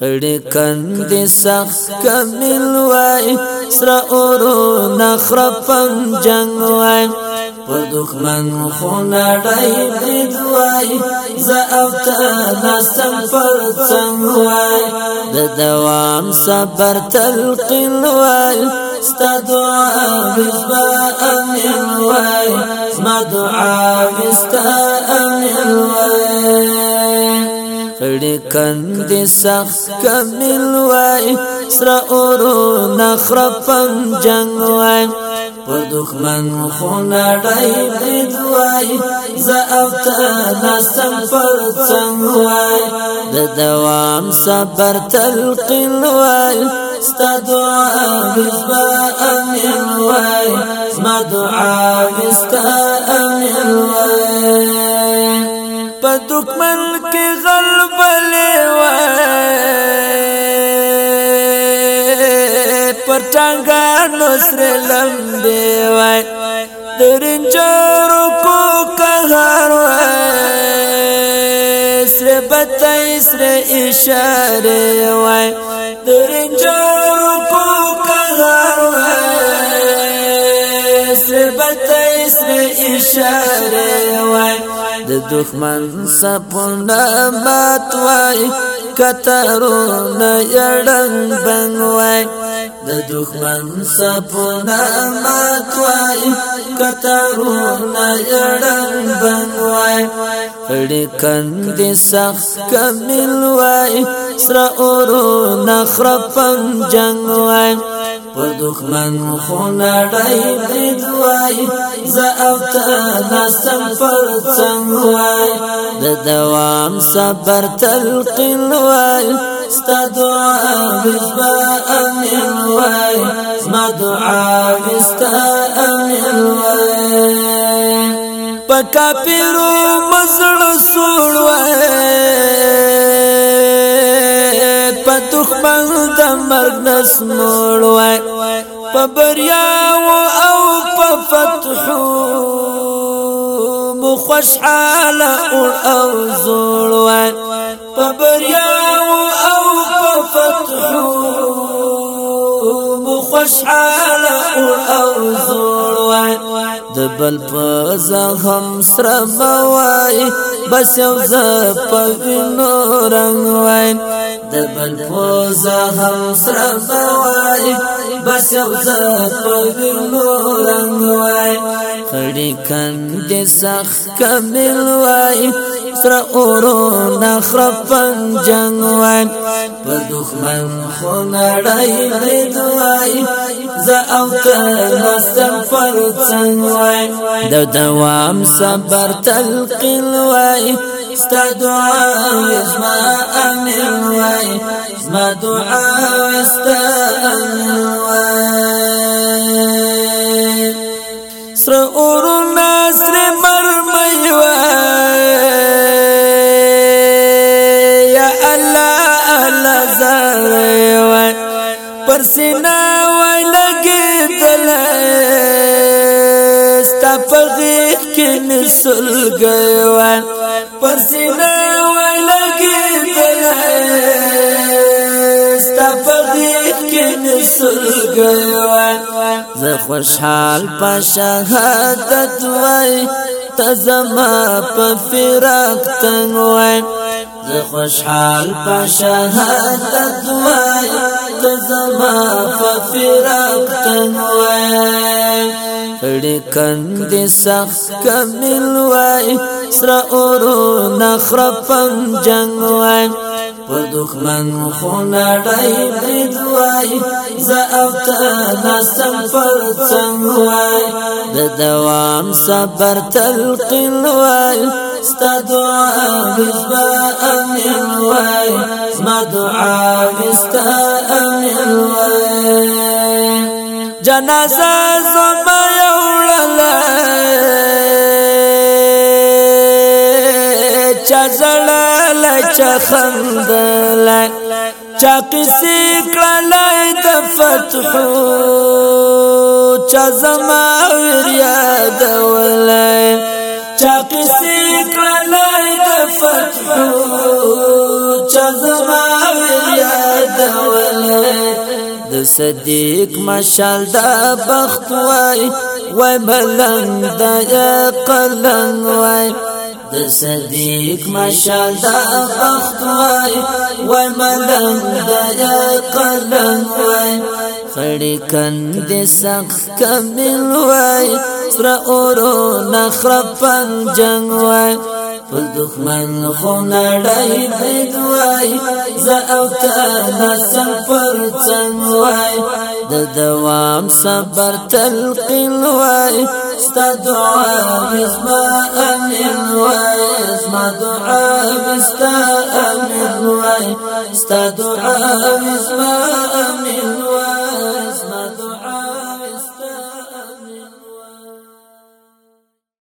کړي کند سخت کمل وای سر اورو نخر پن جنگ وای په دښمن خونه ډای دی دوای ز او تا نسم پر څنګه وای د دوام صبر تلقین وای ستا دعا مزبا امن وای ما دعا مستان کند سخ کمل وای سر اورو نخره پنج جنگ وای په من خونه ډای دې دوای ز اوتا ناسم پر وای د دوام صبر تلقین وای ستا دعا بزبا امین وای سما دعا بستا امین وای په دکمن کې غلبلې وای پر ټنګا نصر لمبې وای درنجر کو قهر وای سر بتای سر اشاره وای درنجر کو قهر وای سر بتای سر اشاره دښمن سپونه مات وای کترو نه یړنګ بنګ وای د دښمن سپونه مات وای کترو نه یړنګ بنګ ړکند سخت کمل وای سر اورو نخره پنجنګ وای پر دښمن خو نړۍ دې دوای ز اوتا ناسم پر څنګ وای د دوام صبر تلقین وای ستا دعا بزبا امین وای ما دعا بستا دا کافرو مزړو سوړوي په دښمن د مرګ نس موړوي په بریا او په فتحو خوشحاله اور او زوړوان په بریا او په فتحو خوشحاله او زوړ وای د بل په زخم سره بوای بس یو ز په وینو رنگ وای د بل په زخم سره بوای بس یو ز په وینو رنگ وای خړې کاندې سخت کمل وای تر اورو نخره پنج جنگوان په دښمن خو نړۍ نه دوای ز او ته نستم پر څنګه د دوام صبر تل قلوای ستا دعا اسما امن وای ما دعا استا امن وای پر سینا وای لګې دل استفغې کې نسل ګوان پر سینا وای لګې دل استفغې کې نسل ګوان زه خوشحال په شهادت وای تزما په فراق تنوای زه خوشحال په شهادت وای د زما ففرق تنوي ړکن دې سخت کمل وای سر اورو نخره پم جنگ وای په دښمن خونه ډای دې دوای ز او تا نسم پر څنګ وای د دوام صبر تلقین وای ستا دعا بزبا امن وای ما دعا جنازه زما یوړل چا زړل چا خندل چا کسی کړلای د فتح چا زما یاد ولای چا کسی کړلای د فتح چا زما یاد ولای صدیق مشال دا بخت وای وای بلند دا یا قلنگ وای د صدیق مشال دا بخت وای وای بلند دا یا قلنگ وای خړی کند سخ کمل وای پر اورو نخره پنجنګ وای خپل دښمن خو نه ډای دی دوای زه پر څنګ وای د دوام صبر تل قل وای ستا دعا بسما امن وای اسما دعا بستا امن وای ستا دعا بسما